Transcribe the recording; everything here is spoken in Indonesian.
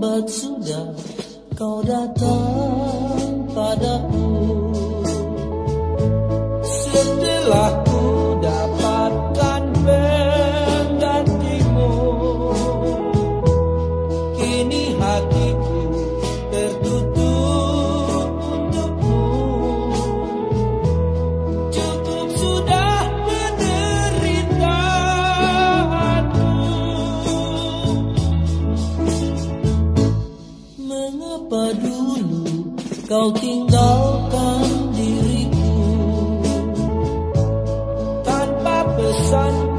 lambat sudah kau datang padaku. Setelah Mengapa dulu kau tinggalkan diriku tanpa pesan?